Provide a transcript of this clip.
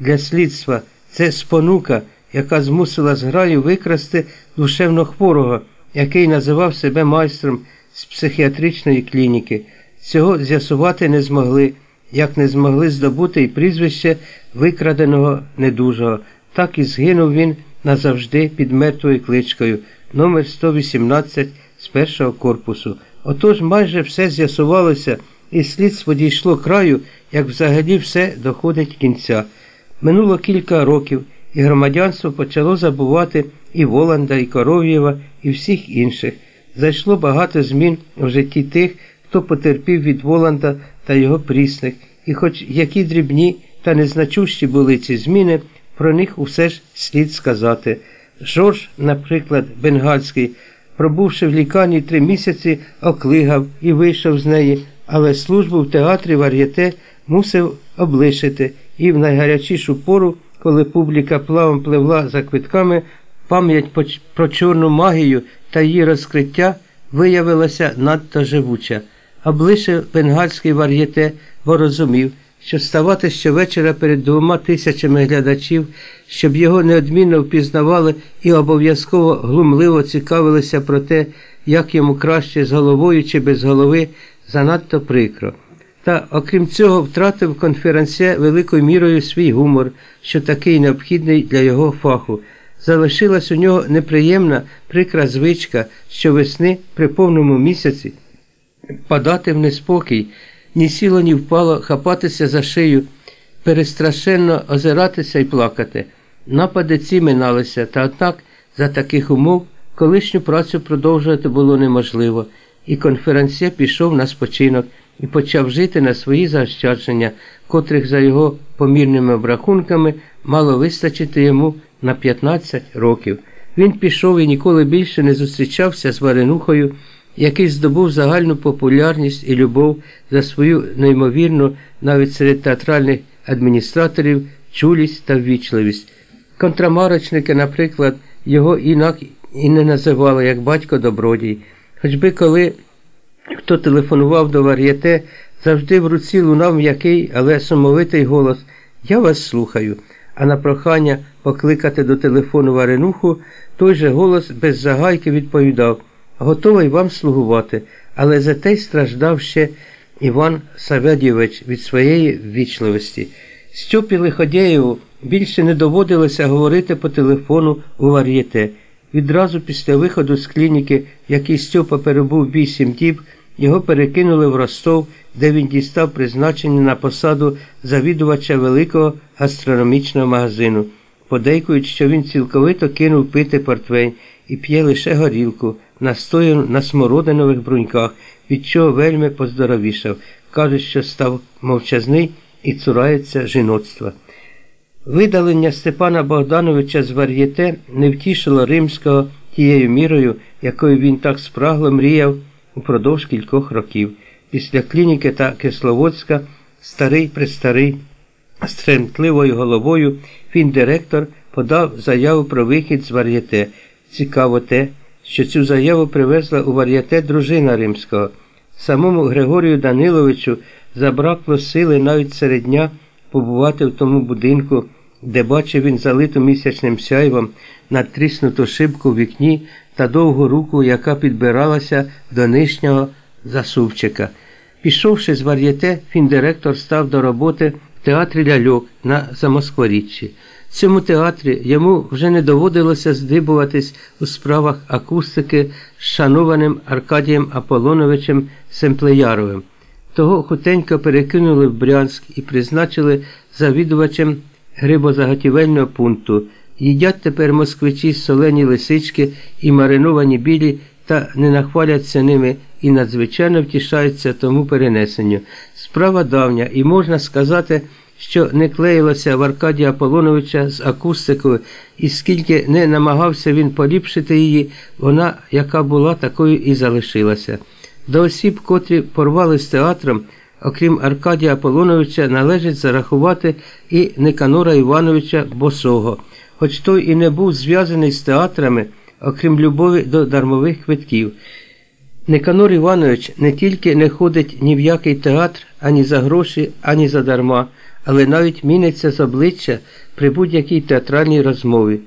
для слідства це спонука, яка змусила зграю викрасти душевно хворого, який називав себе майстром з психіатричної клініки. Цього з'ясувати не змогли, як не змогли здобути і прізвище викраденого недужого. Так і згинув він назавжди під мертвою кличкою номер 118 з першого корпусу. Отож майже все з'ясувалося, і слідство дійшло краю, як взагалі все доходить кінця. Минуло кілька років, і громадянство почало забувати і Воланда, і Коров'єва, і всіх інших. Зайшло багато змін в житті тих, хто потерпів від Воланда та його прісних, і хоч які дрібні та незначущі були ці зміни, про них усе ж слід сказати. Жорж, наприклад, бенгальський, пробувши в лікарні три місяці, оклигав і вийшов з неї, але службу в театрі вар'єте мусив облишити, і в найгарячішу пору, коли публіка плавом пливла за квитками, пам'ять про чорну магію та її розкриття виявилася надто живуча. Облишив бенгальський вар'єте, бо розумів, що ставати щовечора перед двома тисячами глядачів, щоб його неодмінно впізнавали і обов'язково глумливо цікавилися про те, як йому краще з головою чи без голови, занадто прикро. Та, окрім цього, втратив конференціє великою мірою свій гумор, що такий необхідний для його фаху. Залишилась у нього неприємна прикра звичка, що весни при повному місяці падати в неспокій ні сіло, ні впало хапатися за шию, перестрашенно озиратися і плакати. Напади ці миналися, та однак за таких умов колишню працю продовжувати було неможливо, і конференція пішов на спочинок і почав жити на свої заощадження, котрих за його помірними обрахунками мало вистачити йому на 15 років. Він пішов і ніколи більше не зустрічався з Варенухою який здобув загальну популярність і любов за свою неймовірну, навіть серед театральних адміністраторів, чулість та ввічливість. Контрамарочники, наприклад, його інак і не називали як батько добродій. Хоч би коли хто телефонував до вар'єте, завжди в руці лунав м'який, але сумовитий голос Я вас слухаю. А на прохання покликати до телефону варенуху, той же голос без загайки відповідав готовий вам слугувати, але за те й страждав ще Іван Саведійович від своєї ввічливості. Стьопі Лиходєєву більше не доводилося говорити по телефону у вар'єте. Відразу після виходу з клініки, в якій Стьопа перебув вісім діб, його перекинули в Ростов, де він дістав призначення на посаду завідувача великого гастрономічного магазину. Подейкують, що він цілковито кинув пити портвейн і п'є лише горілку настояну на смородинових бруньках, від чого вельми поздоровішав. Кажуть, що став мовчазний і цурається жіноцтва. Видалення Степана Богдановича з вар'єте не втішило римського тією мірою, якою він так спрагло мріяв упродовж кількох років. Після клініки та Кисловодська старий престарий з тремтливою головою він директор подав заяву про вихід з вар'єте. Цікаво те, що цю заяву привезла у вар'яте дружина римського. Самому Григорію Даниловичу забракло сили навіть серед дня побувати в тому будинку, де бачив він залиту місячним сяйвом надтріснуту шибку в вікні та довгу руку, яка підбиралася до нижнього засувчика. Пішовши з вар'яте, фіндиректор став до роботи в театрі ляльок на Замоскворіччі В цьому театрі йому вже не доводилося здибуватись у справах акустики з шанованим Аркадієм Аполоновичем Семплеяровим. Того хутенько перекинули в Брянськ і призначили завідувачем грибозаготівельного пункту. Їдять тепер москвичі солені лисички і мариновані білі та не нахваляться ними і надзвичайно втішаються тому перенесенню. Справа давня, і можна сказати, що не клеїлося в Аркадія Аполоновича з акустикою, і скільки не намагався він поліпшити її, вона, яка була, такою і залишилася. До осіб, котрі порвали з театром, окрім Аркадія Аполоновича, належить зарахувати і Никанора Івановича Босого, хоч той і не був зв'язаний з театрами, окрім любові до дармових квитків. Никанор Іванович не тільки не ходить ні в який театр ані за гроші, ані за дарма але навіть міниться з обличчя при будь-якій театральній розмові.